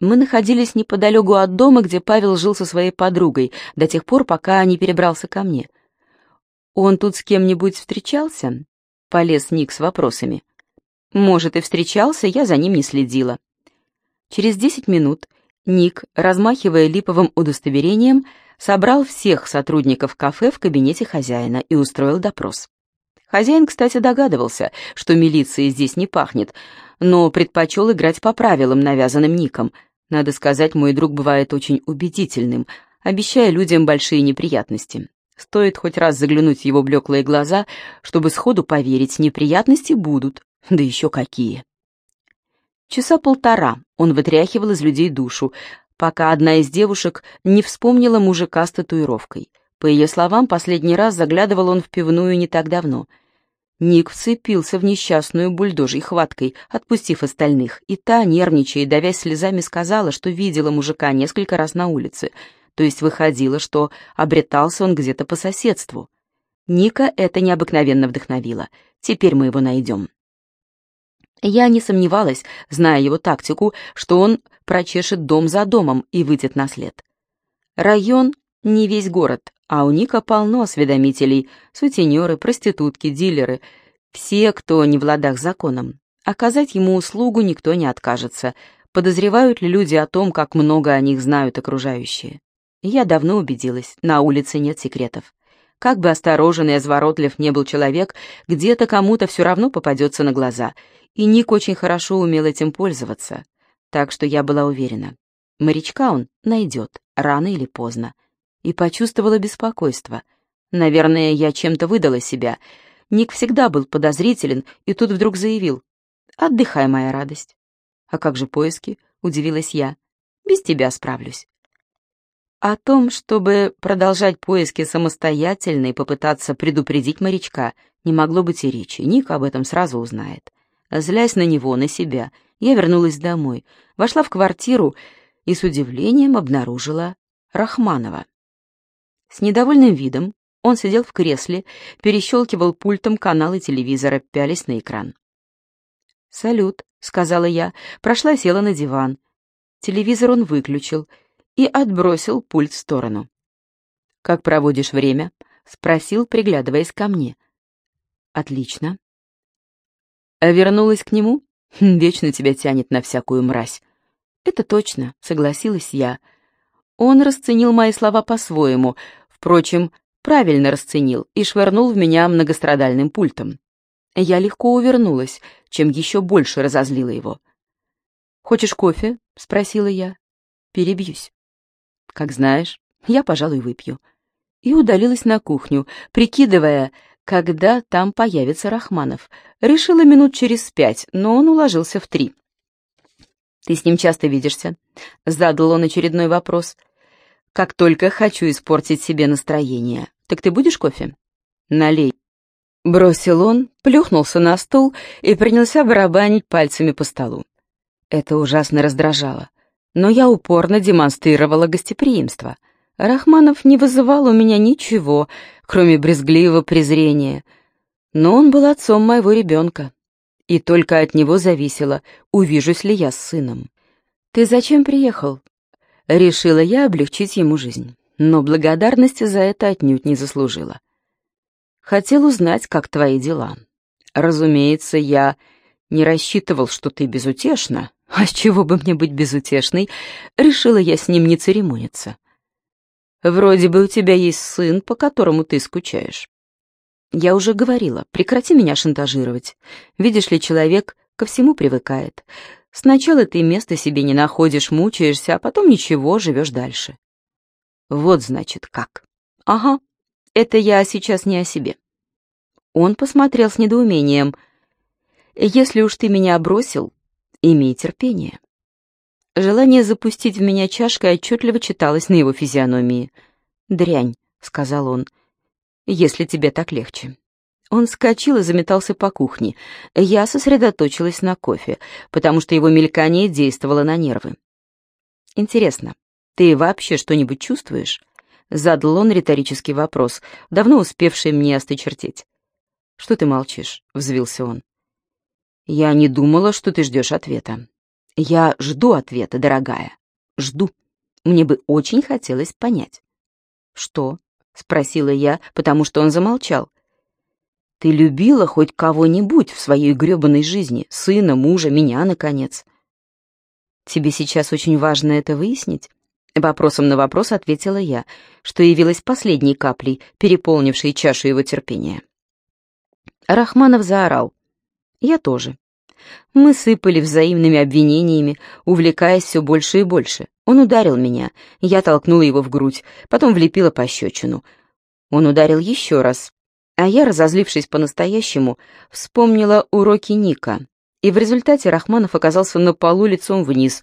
Мы находились неподалеку от дома, где Павел жил со своей подругой, до тех пор, пока не перебрался ко мне. «Он тут с кем-нибудь встречался?» — полез Ник с вопросами. «Может, и встречался, я за ним не следила». Через десять минут Ник, размахивая липовым удостоверением, собрал всех сотрудников кафе в кабинете хозяина и устроил допрос. Хозяин, кстати, догадывался, что милиции здесь не пахнет, но предпочел играть по правилам, навязанным Ником. Надо сказать, мой друг бывает очень убедительным, обещая людям большие неприятности. Стоит хоть раз заглянуть в его блеклые глаза, чтобы сходу поверить, неприятности будут, да еще какие. Часа полтора он вытряхивал из людей душу, пока одна из девушек не вспомнила мужика с татуировкой. По ее словам, последний раз заглядывал он в пивную не так давно. Ник вцепился в несчастную бульдожей хваткой, отпустив остальных, и та, нервничая и давясь слезами, сказала, что видела мужика несколько раз на улице, то есть выходило, что обретался он где-то по соседству. Ника это необыкновенно вдохновило. Теперь мы его найдем. Я не сомневалась, зная его тактику, что он прочешет дом за домом и выйдет на след. Район — не весь город, а у Ника полно осведомителей, сутенеры, проститутки, дилеры, все, кто не в ладах законом. Оказать ему услугу никто не откажется. Подозревают ли люди о том, как много о них знают окружающие? Я давно убедилась, на улице нет секретов. Как бы осторожен и изворотлив не был человек, где-то кому-то все равно попадется на глаза, и Ник очень хорошо умел этим пользоваться. Так что я была уверена, морячка он найдет, рано или поздно. И почувствовала беспокойство. Наверное, я чем-то выдала себя. Ник всегда был подозрителен, и тут вдруг заявил. «Отдыхай, моя радость». «А как же поиски?» — удивилась я. «Без тебя справлюсь». О том, чтобы продолжать поиски самостоятельно и попытаться предупредить морячка, не могло быть и речи. Ник об этом сразу узнает. Злясь на него, на себя, я вернулась домой, вошла в квартиру и с удивлением обнаружила Рахманова. С недовольным видом он сидел в кресле, перещелкивал пультом каналы телевизора, пялись на экран. «Салют», — сказала я, прошла села на диван. Телевизор он выключил — и отбросил пульт в сторону. «Как проводишь время?» — спросил, приглядываясь ко мне. «Отлично». А вернулась к нему? Хм, вечно тебя тянет на всякую мразь. «Это точно», — согласилась я. Он расценил мои слова по-своему, впрочем, правильно расценил и швырнул в меня многострадальным пультом. Я легко увернулась, чем еще больше разозлила его. «Хочешь кофе?» — спросила я. «Перебьюсь». Как знаешь, я, пожалуй, выпью. И удалилась на кухню, прикидывая, когда там появится Рахманов. Решила минут через пять, но он уложился в три. «Ты с ним часто видишься?» — задал он очередной вопрос. «Как только хочу испортить себе настроение. Так ты будешь кофе?» «Налей». Бросил он, плюхнулся на стул и принялся барабанить пальцами по столу. Это ужасно раздражало но я упорно демонстрировала гостеприимство. Рахманов не вызывал у меня ничего, кроме брезгливого презрения. Но он был отцом моего ребенка, и только от него зависело, увижусь ли я с сыном. «Ты зачем приехал?» Решила я облегчить ему жизнь, но благодарности за это отнюдь не заслужила. Хотел узнать, как твои дела. Разумеется, я не рассчитывал, что ты безутешна, а с чего бы мне быть безутешной? Решила я с ним не церемониться. Вроде бы у тебя есть сын, по которому ты скучаешь. Я уже говорила, прекрати меня шантажировать. Видишь ли, человек ко всему привыкает. Сначала ты места себе не находишь, мучаешься, а потом ничего, живешь дальше. Вот значит как. Ага, это я сейчас не о себе. Он посмотрел с недоумением. Если уж ты меня бросил, Имей терпение. Желание запустить в меня чашкой отчетливо читалось на его физиономии. «Дрянь», — сказал он, — «если тебе так легче». Он вскочил и заметался по кухне. Я сосредоточилась на кофе, потому что его мелькание действовало на нервы. «Интересно, ты вообще что-нибудь чувствуешь?» Задал он риторический вопрос, давно успевший мне осточертеть. «Что ты молчишь?» — взвился он. «Я не думала, что ты ждешь ответа. Я жду ответа, дорогая. Жду. Мне бы очень хотелось понять. Что? Спросила я, потому что он замолчал. Ты любила хоть кого-нибудь в своей грёбаной жизни? Сына, мужа, меня, наконец? Тебе сейчас очень важно это выяснить? Вопросом на вопрос ответила я, что явилась последней каплей, переполнившей чашу его терпения. Рахманов заорал. Я тоже. Мы сыпали взаимными обвинениями, увлекаясь все больше и больше. Он ударил меня, я толкнула его в грудь, потом влепила пощечину. Он ударил еще раз, а я, разозлившись по-настоящему, вспомнила уроки Ника. И в результате Рахманов оказался на полу лицом вниз.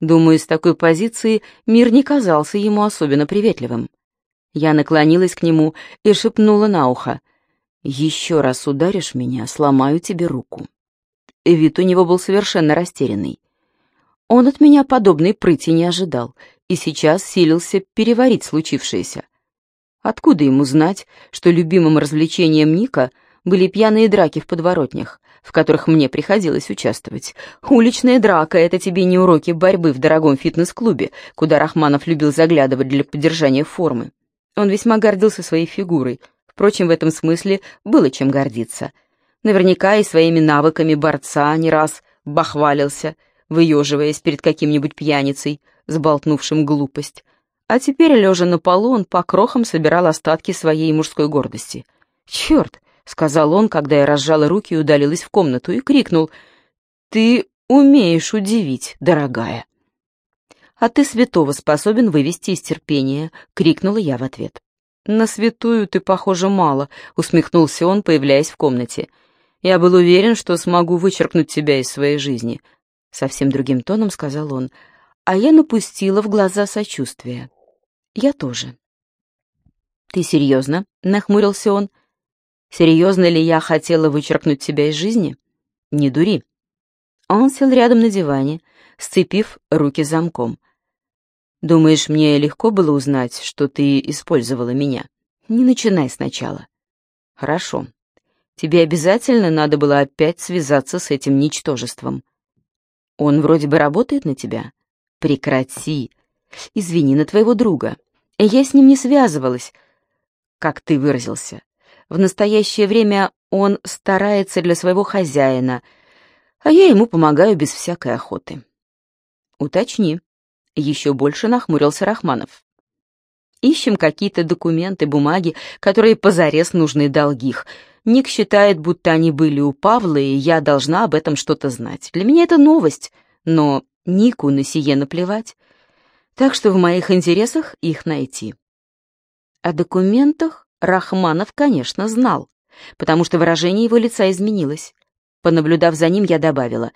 Думаю, с такой позиции мир не казался ему особенно приветливым. Я наклонилась к нему и шепнула на ухо. «Еще раз ударишь меня, сломаю тебе руку». Вид у него был совершенно растерянный. Он от меня подобной прыти не ожидал и сейчас силился переварить случившееся. Откуда ему знать, что любимым развлечением Ника были пьяные драки в подворотнях, в которых мне приходилось участвовать? Уличная драка — это тебе не уроки борьбы в дорогом фитнес-клубе, куда Рахманов любил заглядывать для поддержания формы. Он весьма гордился своей фигурой, впрочем, в этом смысле было чем гордиться — Наверняка и своими навыками борца не раз бахвалился, выеживаясь перед каким-нибудь пьяницей, сболтнувшим глупость. А теперь, лежа на полу, он по крохам собирал остатки своей мужской гордости. «Черт!» — сказал он, когда я разжала руки и удалилась в комнату, и крикнул. «Ты умеешь удивить, дорогая!» «А ты святого способен вывести из терпения!» — крикнула я в ответ. «На святую ты, похоже, мало», — усмехнулся он, появляясь в комнате. Я был уверен, что смогу вычеркнуть тебя из своей жизни», — совсем другим тоном сказал он, а я напустила в глаза сочувствие. «Я тоже». «Ты серьезно?» — нахмурился он. «Серьезно ли я хотела вычеркнуть тебя из жизни? Не дури». Он сел рядом на диване, сцепив руки замком. «Думаешь, мне легко было узнать, что ты использовала меня? Не начинай сначала». «Хорошо», Тебе обязательно надо было опять связаться с этим ничтожеством. Он вроде бы работает на тебя. Прекрати. Извини, на твоего друга. Я с ним не связывалась, как ты выразился. В настоящее время он старается для своего хозяина, а я ему помогаю без всякой охоты. Уточни. Еще больше нахмурился Рахманов. Ищем какие-то документы, бумаги, которые позарез нужны долгих — Ник считает, будто они были у Павла, и я должна об этом что-то знать. Для меня это новость, но Нику на сие наплевать. Так что в моих интересах их найти. О документах Рахманов, конечно, знал, потому что выражение его лица изменилось. Понаблюдав за ним, я добавила,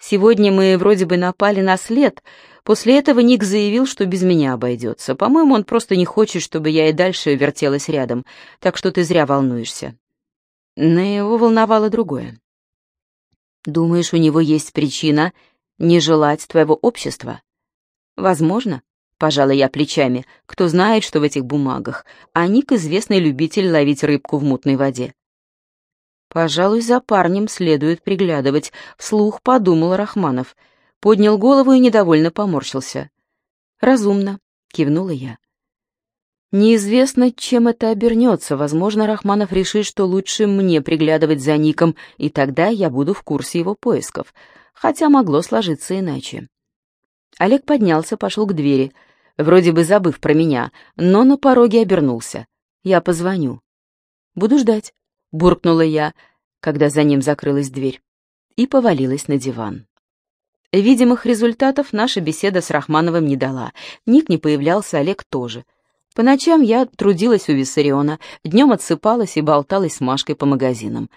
«Сегодня мы вроде бы напали на след. После этого Ник заявил, что без меня обойдется. По-моему, он просто не хочет, чтобы я и дальше вертелась рядом, так что ты зря волнуешься». Но его волновало другое. «Думаешь, у него есть причина не желать твоего общества?» «Возможно», — пожала я плечами, — «кто знает, что в этих бумагах, а Ник — известный любитель ловить рыбку в мутной воде». «Пожалуй, за парнем следует приглядывать», — вслух подумал Рахманов. Поднял голову и недовольно поморщился. «Разумно», — кивнула я. Неизвестно, чем это обернется. Возможно, Рахманов решит, что лучше мне приглядывать за Ником, и тогда я буду в курсе его поисков. Хотя могло сложиться иначе. Олег поднялся, пошел к двери, вроде бы забыв про меня, но на пороге обернулся. «Я позвоню». «Буду ждать», — буркнула я, когда за ним закрылась дверь, и повалилась на диван. Видимых результатов наша беседа с Рахмановым не дала. Ник не появлялся, Олег тоже — по ночам я трудилась у Виссариона, днем отсыпалась и болталась с Машкой по магазинам.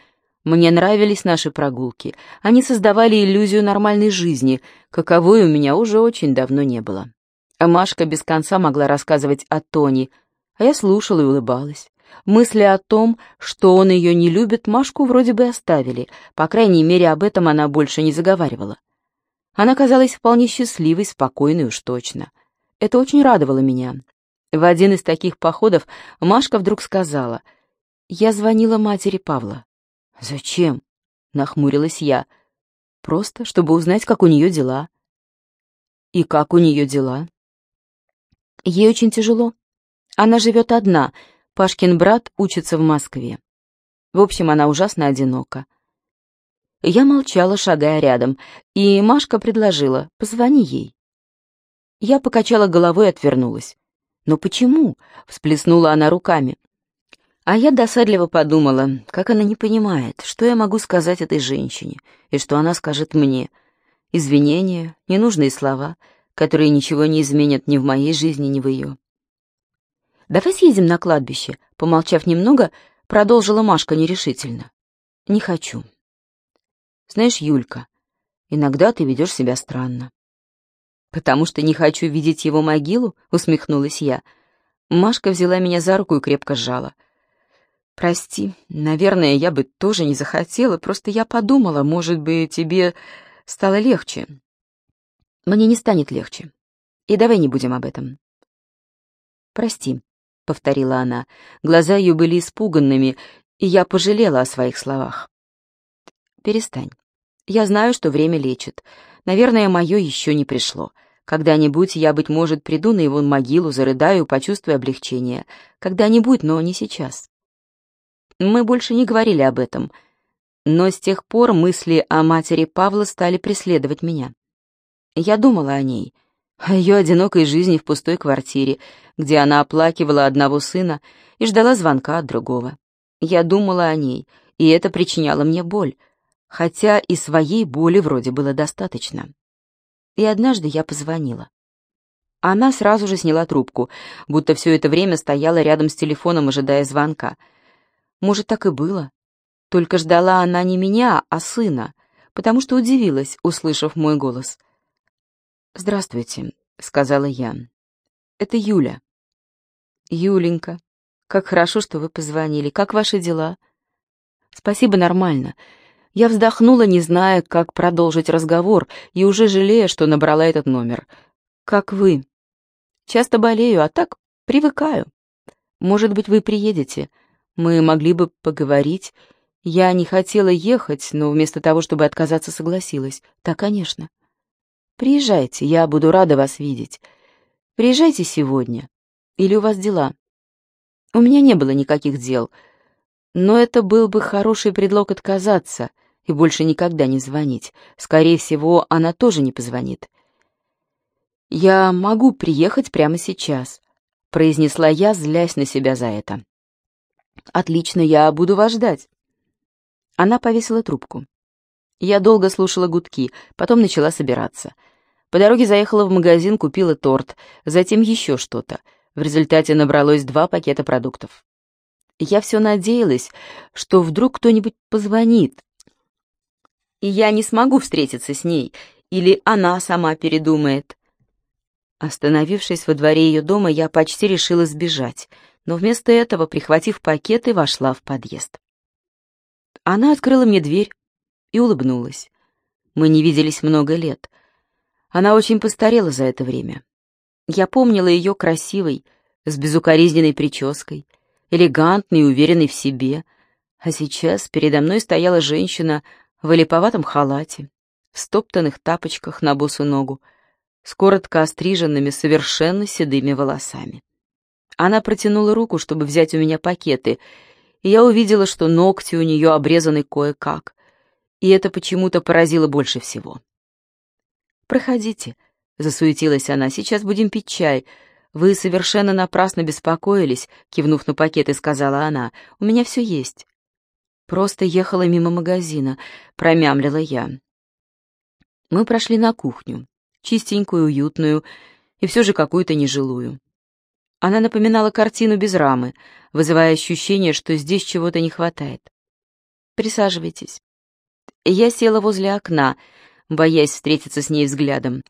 Мне нравились наши прогулки. Они создавали иллюзию нормальной жизни, каковой у меня уже очень давно не было. А Машка без конца могла рассказывать о Тони, а я слушала и улыбалась. Мысли о том, что он ее не любит, Машку вроде бы оставили, по крайней мере, об этом она больше не заговаривала. Она казалась вполне счастливой, спокойной уж точно. Это очень радовало меня, в один из таких походов Машка вдруг сказала, «Я звонила матери Павла». «Зачем?» — нахмурилась я. «Просто, чтобы узнать, как у нее дела». И как у нее дела? Ей очень тяжело. Она живет одна, Пашкин брат учится в Москве. В общем, она ужасно одинока. Я молчала, шагая рядом, и Машка предложила, позвони ей. Я покачала головой и отвернулась. «Но почему?» — всплеснула она руками. А я досадливо подумала, как она не понимает, что я могу сказать этой женщине, и что она скажет мне. Извинения, ненужные слова, которые ничего не изменят ни в моей жизни, ни в ее. «Давай съездим на кладбище», — помолчав немного, продолжила Машка нерешительно. «Не хочу». «Знаешь, Юлька, иногда ты ведешь себя странно». «Потому что не хочу видеть его могилу?» — усмехнулась я. Машка взяла меня за руку и крепко сжала. «Прости, наверное, я бы тоже не захотела, просто я подумала, может быть, тебе стало легче». «Мне не станет легче. И давай не будем об этом». «Прости», — повторила она. Глаза ее были испуганными, и я пожалела о своих словах. «Перестань. Я знаю, что время лечит. Наверное, мое еще не пришло. Когда-нибудь я, быть может, приду на его могилу, зарыдаю, почувствую облегчение. Когда-нибудь, но не сейчас». Мы больше не говорили об этом, но с тех пор мысли о матери Павла стали преследовать меня. Я думала о ней, о ее одинокой жизни в пустой квартире, где она оплакивала одного сына и ждала звонка от другого. Я думала о ней, и это причиняло мне боль, хотя и своей боли вроде было достаточно. И однажды я позвонила. Она сразу же сняла трубку, будто все это время стояла рядом с телефоном, ожидая звонка — может, так и было. Только ждала она не меня, а сына, потому что удивилась, услышав мой голос. «Здравствуйте», — сказала я. «Это Юля». «Юленька, как хорошо, что вы позвонили. Как ваши дела?» «Спасибо, нормально». Я вздохнула, не зная, как продолжить разговор, и уже жалея, что набрала этот номер. «Как вы?» «Часто болею, а так привыкаю. Может быть, вы приедете?» Мы могли бы поговорить. Я не хотела ехать, но вместо того, чтобы отказаться, согласилась. Да, конечно. Приезжайте, я буду рада вас видеть. Приезжайте сегодня. Или у вас дела? У меня не было никаких дел, но это был бы хороший предлог отказаться и больше никогда не звонить. Скорее всего, она тоже не позвонит. «Я могу приехать прямо сейчас», — произнесла я, злясь на себя за это. «Отлично, я буду вас ждать». Она повесила трубку. Я долго слушала гудки, потом начала собираться. По дороге заехала в магазин, купила торт, затем еще что-то. В результате набралось два пакета продуктов. Я все надеялась, что вдруг кто-нибудь позвонит, и я не смогу встретиться с ней, или она сама передумает. Остановившись во дворе ее дома, я почти решила сбежать — но вместо этого, прихватив пакеты, вошла в подъезд. Она открыла мне дверь и улыбнулась. Мы не виделись много лет. Она очень постарела за это время. Я помнила ее красивой, с безукоризненной прической, элегантной и уверенной в себе, а сейчас передо мной стояла женщина в олиповатом халате, в стоптанных тапочках на босу ногу, с коротко остриженными, совершенно седыми волосами. Она протянула руку, чтобы взять у меня пакеты, и я увидела, что ногти у нее обрезаны кое-как, и это почему-то поразило больше всего. «Проходите», — засуетилась она, — «сейчас будем пить чай. Вы совершенно напрасно беспокоились», — кивнув на пакеты, сказала она, — «у меня все есть». «Просто ехала мимо магазина», — промямлила я. Мы прошли на кухню, чистенькую, уютную, и все же какую-то нежилую. Она напоминала картину без рамы, вызывая ощущение, что здесь чего-то не хватает. «Присаживайтесь». Я села возле окна, боясь встретиться с ней взглядом.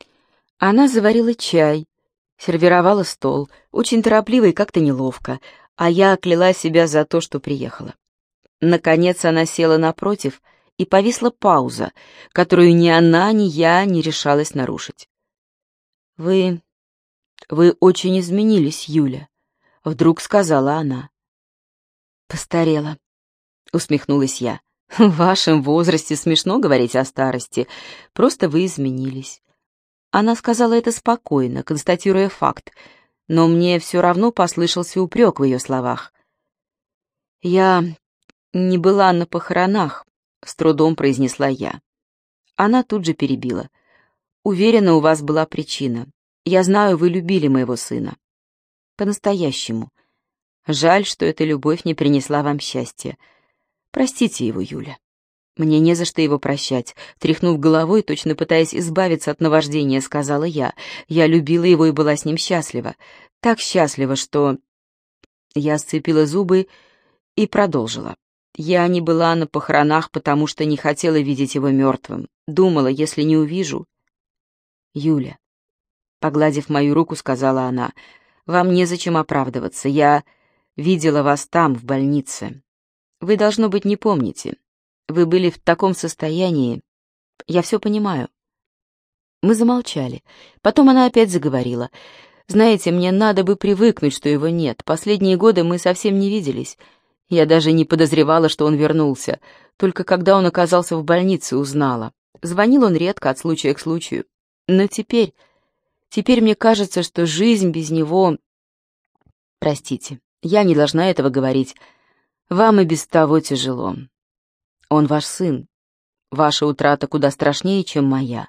Она заварила чай, сервировала стол, очень торопливо и как-то неловко, а я окляла себя за то, что приехала. Наконец она села напротив, и повисла пауза, которую ни она, ни я не решалась нарушить. «Вы «Вы очень изменились, Юля», — вдруг сказала она. «Постарела», — усмехнулась я. «В вашем возрасте смешно говорить о старости, просто вы изменились». Она сказала это спокойно, констатируя факт, но мне все равно послышался упрек в ее словах. «Я не была на похоронах», — с трудом произнесла я. Она тут же перебила. «Уверена, у вас была причина. Я знаю, вы любили моего сына. По-настоящему. Жаль, что эта любовь не принесла вам счастья. Простите его, Юля». «Мне не за что его прощать», — тряхнув головой, точно пытаясь избавиться от наваждения, сказала я. «Я любила его и была с ним счастлива. Так счастлива, что...» Я сцепила зубы и продолжила. Я не была на похоронах, потому что не хотела видеть его мертвым. Думала, если не увижу... Юля, погладив мою руку, сказала она, вам незачем оправдываться. Я видела вас там, в больнице. Вы, должно быть, не помните. Вы были в таком состоянии. Я все понимаю. Мы замолчали. Потом она опять заговорила. Знаете, мне надо бы привыкнуть, что его нет. Последние годы мы совсем не виделись. Я даже не подозревала, что он вернулся. Только когда он оказался в больнице, узнала. Звонил он редко, от случая к случаю. Но теперь... Теперь мне кажется, что жизнь без него... Простите, я не должна этого говорить. Вам и без того тяжело. Он ваш сын. Ваша утрата куда страшнее, чем моя.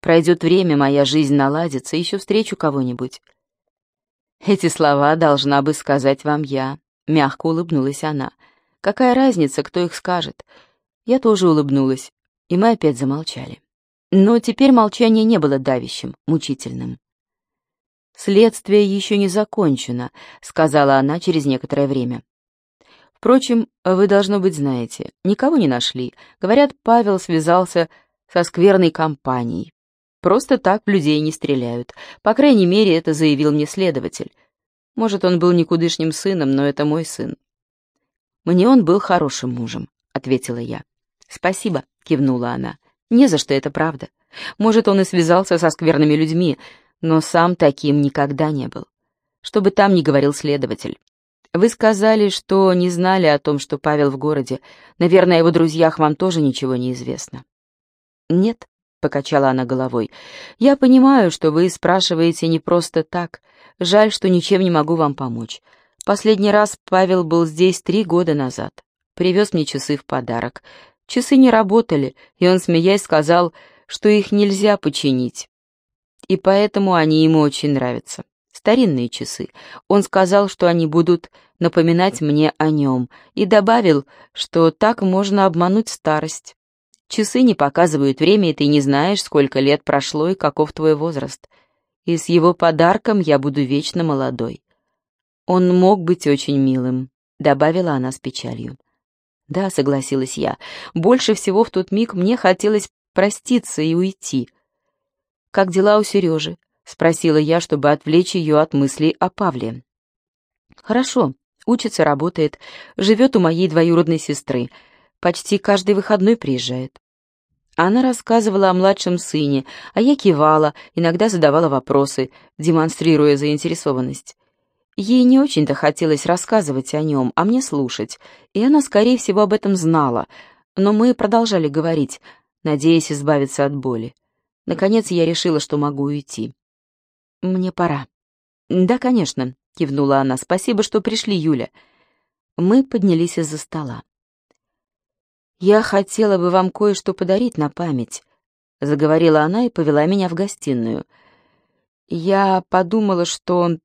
Пройдет время, моя жизнь наладится, еще встречу кого-нибудь. Эти слова должна бы сказать вам я. Мягко улыбнулась она. Какая разница, кто их скажет? Я тоже улыбнулась, и мы опять замолчали. Но теперь молчание не было давящим, мучительным. «Следствие еще не закончено», — сказала она через некоторое время. Впрочем, вы, должно быть, знаете, никого не нашли. Говорят, Павел связался со скверной компанией. Просто так в людей не стреляют. По крайней мере, это заявил мне следователь. Может, он был никудышним сыном, но это мой сын. Мне он был хорошим мужем, ответила я. Спасибо, кивнула она. Не за что, это правда. Может, он и связался со скверными людьми, но сам таким никогда не был. Что бы там ни говорил следователь. Вы сказали, что не знали о том, что Павел в городе. Наверное, о его друзьях вам тоже ничего не известно. Нет, покачала она головой. Я понимаю, что вы спрашиваете не просто так. Жаль, что ничем не могу вам помочь. Последний раз Павел был здесь три года назад. Привез мне часы в подарок. Часы не работали, и он, смеясь, сказал, что их нельзя починить. И поэтому они ему очень нравятся старинные часы. Он сказал, что они будут напоминать мне о нем, и добавил, что так можно обмануть старость. Часы не показывают время, и ты не знаешь, сколько лет прошло и каков твой возраст. И с его подарком я буду вечно молодой. Он мог быть очень милым, добавила она с печалью. Да, согласилась я. Больше всего в тот миг мне хотелось проститься и уйти. Как дела у Сережи? — спросила я, чтобы отвлечь ее от мыслей о Павле. «Хорошо, учится, работает, живет у моей двоюродной сестры. Почти каждый выходной приезжает». Она рассказывала о младшем сыне, а я кивала, иногда задавала вопросы, демонстрируя заинтересованность. Ей не очень-то хотелось рассказывать о нем, а мне слушать, и она, скорее всего, об этом знала, но мы продолжали говорить, надеясь избавиться от боли. Наконец я решила, что могу уйти. «Мне пора». «Да, конечно», — кивнула она. «Спасибо, что пришли, Юля». Мы поднялись из-за стола. «Я хотела бы вам кое-что подарить на память», — заговорила она и повела меня в гостиную. Я подумала, что...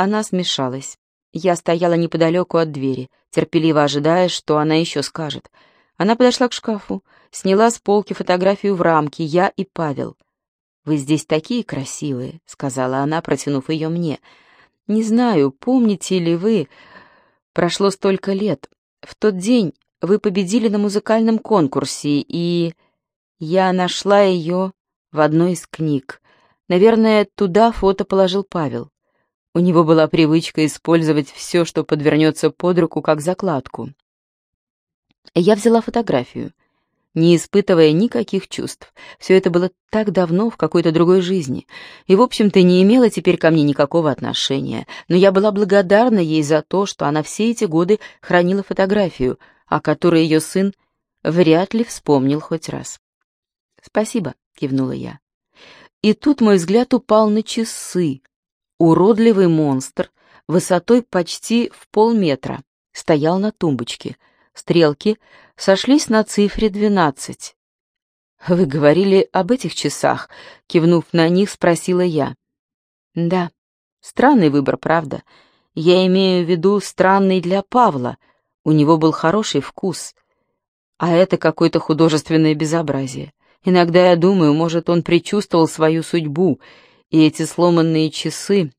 Она смешалась. Я стояла неподалеку от двери, терпеливо ожидая, что она еще скажет. Она подошла к шкафу, сняла с полки фотографию в рамке «Я и Павел». «Вы здесь такие красивые», — сказала она, протянув ее мне. «Не знаю, помните ли вы, прошло столько лет. В тот день вы победили на музыкальном конкурсе, и я нашла ее в одной из книг. Наверное, туда фото положил Павел. У него была привычка использовать все, что подвернется под руку, как закладку. Я взяла фотографию не испытывая никаких чувств. Все это было так давно, в какой-то другой жизни, и, в общем-то, не имело теперь ко мне никакого отношения, но я была благодарна ей за то, что она все эти годы хранила фотографию, о которой ее сын вряд ли вспомнил хоть раз. «Спасибо», — кивнула я. И тут мой взгляд упал на часы. Уродливый монстр, высотой почти в полметра, стоял на тумбочке. Стрелки сошлись на цифре двенадцать. «Вы говорили об этих часах?» — кивнув на них, спросила я. «Да, странный выбор, правда. Я имею в виду странный для Павла. У него был хороший вкус. А это какое-то художественное безобразие. Иногда я думаю, может, он предчувствовал свою судьбу, и эти сломанные часы...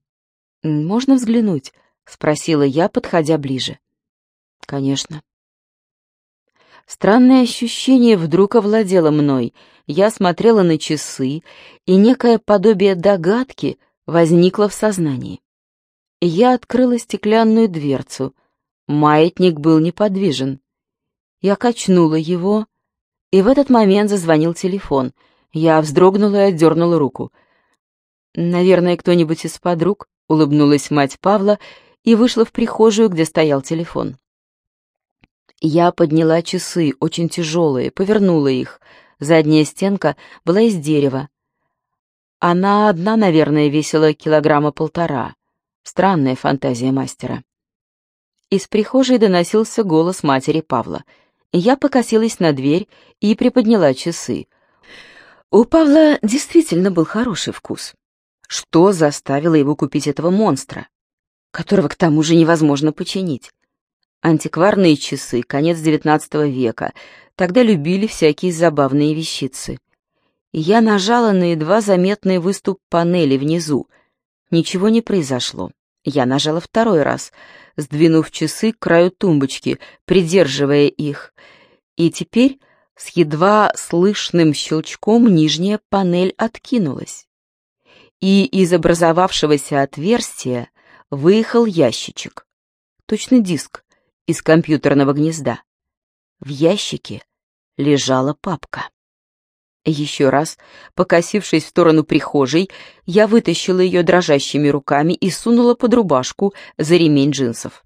«Можно взглянуть?» — спросила я, подходя ближе. «Конечно». Странное ощущение вдруг овладело мной. Я смотрела на часы, и некое подобие догадки возникло в сознании. Я открыла стеклянную дверцу. Маятник был неподвижен. Я качнула его, и в этот момент зазвонил телефон. Я вздрогнула и отдернула руку. «Наверное, кто-нибудь из подруг?» — улыбнулась мать Павла и вышла в прихожую, где стоял телефон. Я подняла часы, очень тяжелые, повернула их. Задняя стенка была из дерева. Она одна, наверное, весила килограмма полтора. Странная фантазия мастера. Из прихожей доносился голос матери Павла. Я покосилась на дверь и приподняла часы. У Павла действительно был хороший вкус. Что заставило его купить этого монстра, которого к тому же невозможно починить? Антикварные часы, конец XIX века. Тогда любили всякие забавные вещицы. Я нажала на едва заметный выступ панели внизу. Ничего не произошло. Я нажала второй раз, сдвинув часы к краю тумбочки, придерживая их. И теперь с едва слышным щелчком нижняя панель откинулась. И из образовавшегося отверстия выехал ящичек. Точно диск, из компьютерного гнезда. В ящике лежала папка. Еще раз, покосившись в сторону прихожей, я вытащила ее дрожащими руками и сунула под рубашку за ремень джинсов.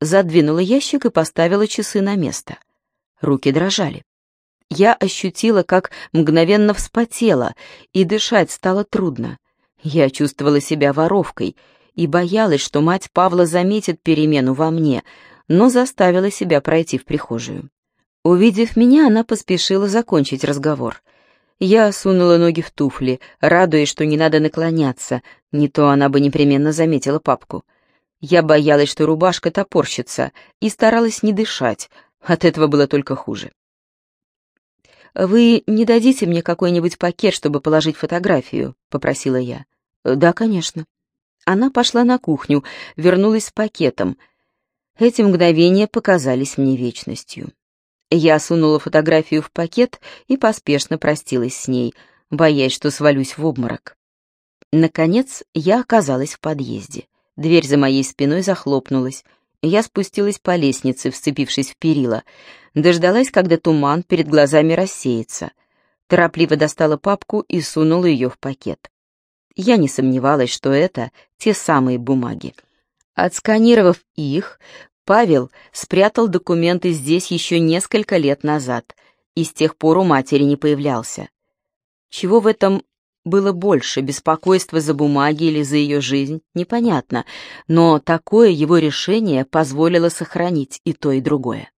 Задвинула ящик и поставила часы на место. Руки дрожали. Я ощутила, как мгновенно вспотела, и дышать стало трудно. Я чувствовала себя воровкой и боялась, что мать Павла заметит перемену во мне, но заставила себя пройти в прихожую. Увидев меня, она поспешила закончить разговор. Я сунула ноги в туфли, радуясь, что не надо наклоняться, не то она бы непременно заметила папку. Я боялась, что рубашка топорщится, и старалась не дышать, от этого было только хуже. «Вы не дадите мне какой-нибудь пакет, чтобы положить фотографию?» — попросила я. «Да, конечно». Она пошла на кухню, вернулась с пакетом — эти мгновения показались мне вечностью. Я сунула фотографию в пакет и поспешно простилась с ней, боясь, что свалюсь в обморок. Наконец, я оказалась в подъезде. Дверь за моей спиной захлопнулась. Я спустилась по лестнице, вцепившись в перила. Дождалась, когда туман перед глазами рассеется. Торопливо достала папку и сунула ее в пакет. Я не сомневалась, что это те самые бумаги. Отсканировав их, Павел спрятал документы здесь еще несколько лет назад и с тех пор у матери не появлялся. Чего в этом было больше, беспокойства за бумаги или за ее жизнь, непонятно, но такое его решение позволило сохранить и то, и другое.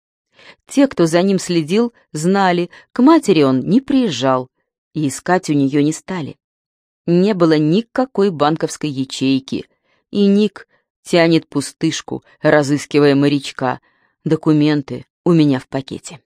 Те, кто за ним следил, знали, к матери он не приезжал, и искать у нее не стали. Не было никакой банковской ячейки, и Ник Тянет пустышку, разыскивая морячка. Документы у меня в пакете.